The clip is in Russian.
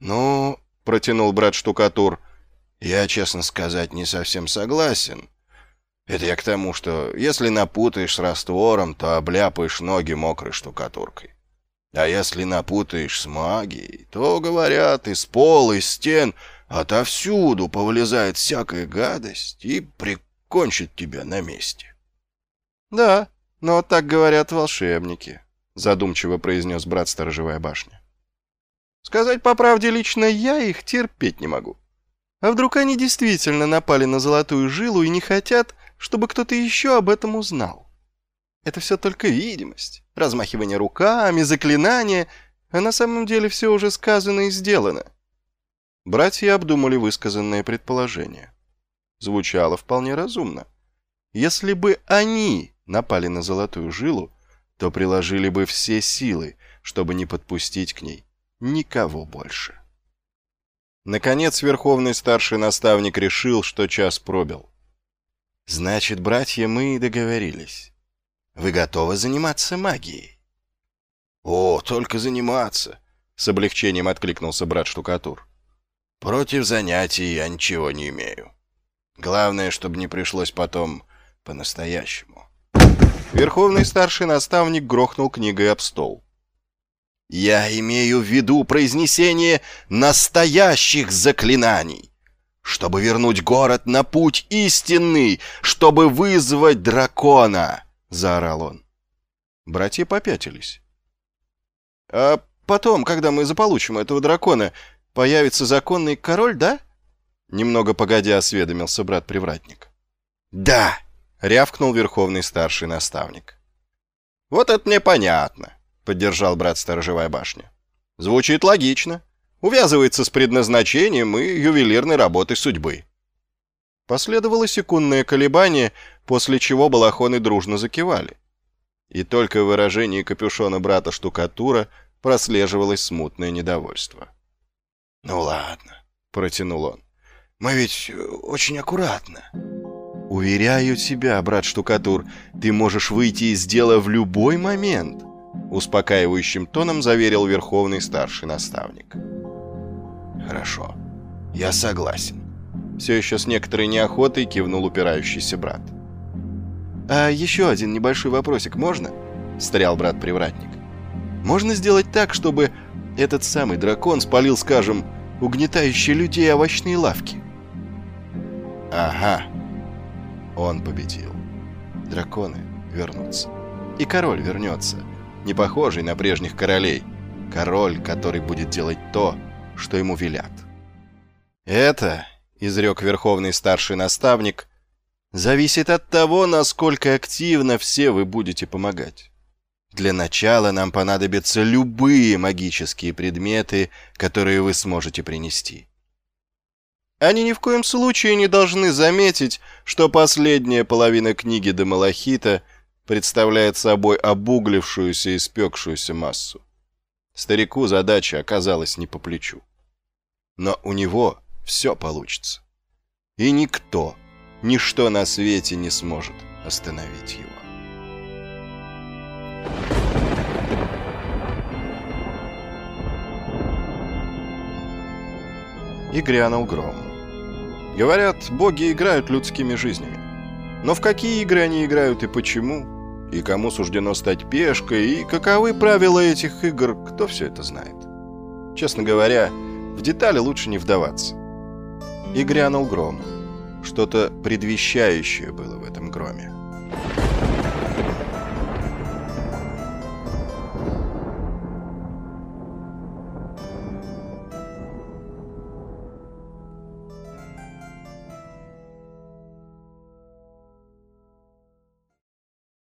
«Ну, — протянул брат штукатур, — я, честно сказать, не совсем согласен. Это я к тому, что если напутаешь с раствором, то обляпаешь ноги мокрой штукатуркой. А если напутаешь с магией, то, говорят, из пола, из стен, отовсюду повылезает всякая гадость и прикончит тебя на месте. — Да, но так говорят волшебники, — задумчиво произнес брат Сторожевая башня. — Сказать по правде, лично я их терпеть не могу. А вдруг они действительно напали на золотую жилу и не хотят, чтобы кто-то еще об этом узнал? Это все только видимость, размахивание руками, заклинания, а на самом деле все уже сказано и сделано. Братья обдумали высказанное предположение. Звучало вполне разумно. Если бы они напали на золотую жилу, то приложили бы все силы, чтобы не подпустить к ней никого больше. Наконец, верховный старший наставник решил, что час пробил. «Значит, братья, мы и договорились. Вы готовы заниматься магией?» «О, только заниматься!» — с облегчением откликнулся брат штукатур. «Против занятий я ничего не имею. Главное, чтобы не пришлось потом по-настоящему». Верховный старший наставник грохнул книгой об стол. «Я имею в виду произнесение настоящих заклинаний, чтобы вернуть город на путь истинный, чтобы вызвать дракона!» — заорал он. Братья попятились. «А потом, когда мы заполучим этого дракона, появится законный король, да?» Немного погодя осведомился брат-привратник. «Да!» — рявкнул верховный старший наставник. «Вот это мне понятно», — поддержал брат Сторожевая башня. «Звучит логично. Увязывается с предназначением и ювелирной работой судьбы». Последовало секундное колебание, после чего балахоны дружно закивали. И только в выражении капюшона брата штукатура прослеживалось смутное недовольство. «Ну ладно», — протянул он. «Мы ведь очень аккуратно». «Уверяю тебя, брат штукатур, ты можешь выйти из дела в любой момент», успокаивающим тоном заверил верховный старший наставник. «Хорошо, я согласен», все еще с некоторой неохотой кивнул упирающийся брат. «А еще один небольшой вопросик можно?» — встрял брат-привратник. «Можно сделать так, чтобы этот самый дракон спалил, скажем, угнетающие людей овощные лавки?» «Ага», он победил. Драконы вернутся. И король вернется, не похожий на прежних королей. Король, который будет делать то, что ему велят. Это, изрек верховный старший наставник, зависит от того, насколько активно все вы будете помогать. Для начала нам понадобятся любые магические предметы, которые вы сможете принести. Они ни в коем случае не должны заметить, что последняя половина книги до Малахита представляет собой обуглившуюся и спекшуюся массу. Старику задача оказалась не по плечу. Но у него все получится. И никто, ничто на свете не сможет остановить его. И грянул гром. Говорят, боги играют людскими жизнями. Но в какие игры они играют и почему? И кому суждено стать пешкой? И каковы правила этих игр? Кто все это знает? Честно говоря, в детали лучше не вдаваться. И грянул гром. Что-то предвещающее было в этом громе.